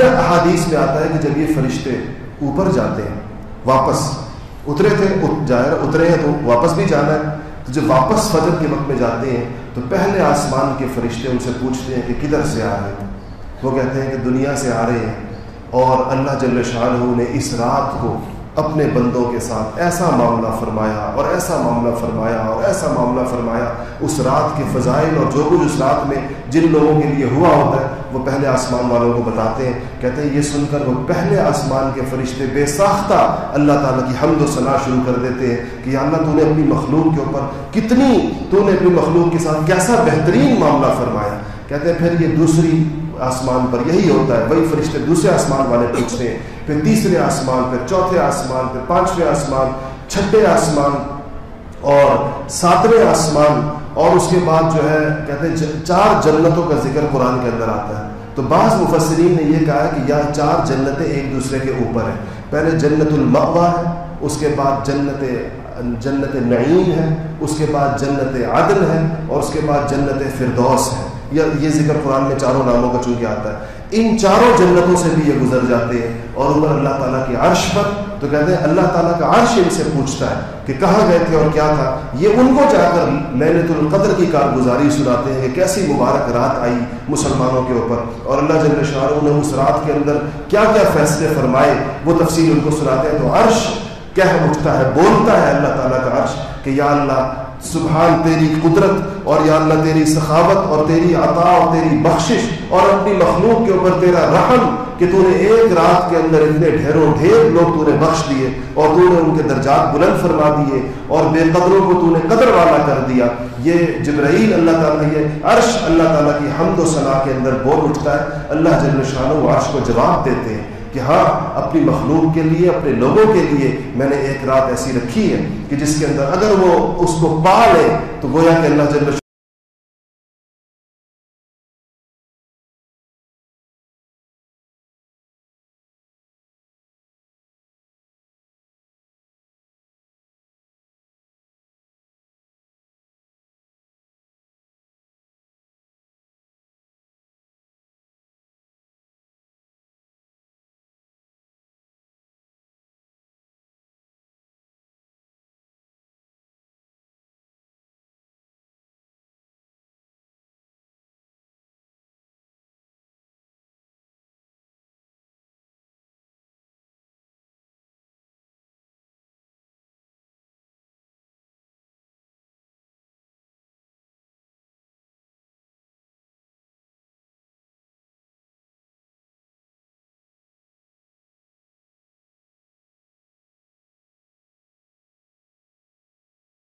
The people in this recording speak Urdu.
پھر احادیث میں آتا ہے کہ جب یہ فرشتے اوپر جاتے ہیں، واپس اترے تھے ظاہر اترے ہیں تو واپس بھی جانا ہے۔ تو جب واپس فجر کے وقت میں جاتے ہیں تو پہلے آسمان کے فرشتے ان سے پوچھتے ہیں کہ کدھر سے آ رہے ہیں؟ وہ کہتے ہیں کہ دنیا سے آ رہے ہیں اور اللہ جل شاہ نے اس رات کو اپنے بندوں کے ساتھ ایسا معاملہ فرمایا اور ایسا معاملہ فرمایا اور ایسا معاملہ فرمایا، اس رات کے فضائل اور جو کچھ اس رات میں جن لوگوں کے لیے ہوا ہوتا ہے، وہ پہلے آسمان والوں کو بتاتے ہیں۔ کہتے ہیں، یہ سن کر وہ پہلے آسمان کے فرشتے بے ساختہ اللہ تعالیٰ کی حمد و ثناء شروع کر دیتے ہیں کہ یا اللہ تو نے اپنی مخلوق کے اوپر کتنی تو نے اپنی مخلوق کے ساتھ کیسا بہترین معاملہ فرمایا۔ کہتے ہیں، پھر یہ دوسری آسمان پر یہی ہوتا ہے، وہی فرشتے دوسرے آسمان والے پوچھتے ہیں، پھر تیسرے آسمان، پھر چوتھے آسمان، پھر پانچویں آسمان، چھٹے آسمان اور ساتویں آسمان اور اس کے بعد جو ہے، کہتے ہیں چار جنتوں کا ذکر قرآن کے اندر آتا ہے۔ تو بعض مفسرین نے یہ کہا کہ یا چار جنتیں ایک دوسرے کے اوپر ہیں۔ پہلے جنت المغوا ہے، اس کے بعد جنت جنت نعیم ہے، اس کے بعد جنت عدل ہے اور اس کے بعد جنت فردوس ہے۔ یا یہ ذکر قرآن میں چاروں ناموں کا چونکہ آتا ہے۔ ان چاروں جنتوں سے بھی یہ گزر جاتے ہیں اور عمر اللہ تعالیٰ کے عرش پر تو کہتے ہیں اللہ تعالیٰ کا عرش ان سے پوچھتا ہے کہ کہاں گئے تھے اور کیا تھا؟ یہ ان کو جا کر للت القدر کی کارگزاری سناتے ہیں کہ کیسی مبارک رات آئی مسلمانوں کے اوپر۔ اور اللہ جل شاہ نے اس رات کے اندر کیا کیا فیصلے فرمائے، وہ تفصیل ان کو سناتے ہیں تو عرش کہہ اٹھتا ہے، بولتا ہے اللہ تعالیٰ کا عرش کہ یا اللہ سبحان تیری قدرت اور یا اللہ تیری سخاوت اور تیری عطا اور تیری بخشش اور اپنی مخلوق کے اوپر تیرا رحم کہ تو نے ایک رات کے اندر اتنے ڈھیروں ڈھیر لوگ تو نے بخش دیے اور تو نے ان کے درجات بلند فرما دیے اور بے قدروں کو تو نے قدر والا کر دیا۔ یہ جبرائیل اللہ تعالیٰ یہ عرش اللہ تعالیٰ کی حمد و ثناء کے اندر بول اٹھتا ہے۔ اللہ جل شاہ و عرش کو جواب دیتے ہیں۔ کہ ہاں اپنی مخلوق کے لیے، اپنے لوگوں کے لیے میں نے ایک رات ایسی رکھی ہے کہ جس کے اندر اگر وہ اس کو پا لے، تو گویا کہ اللہ جل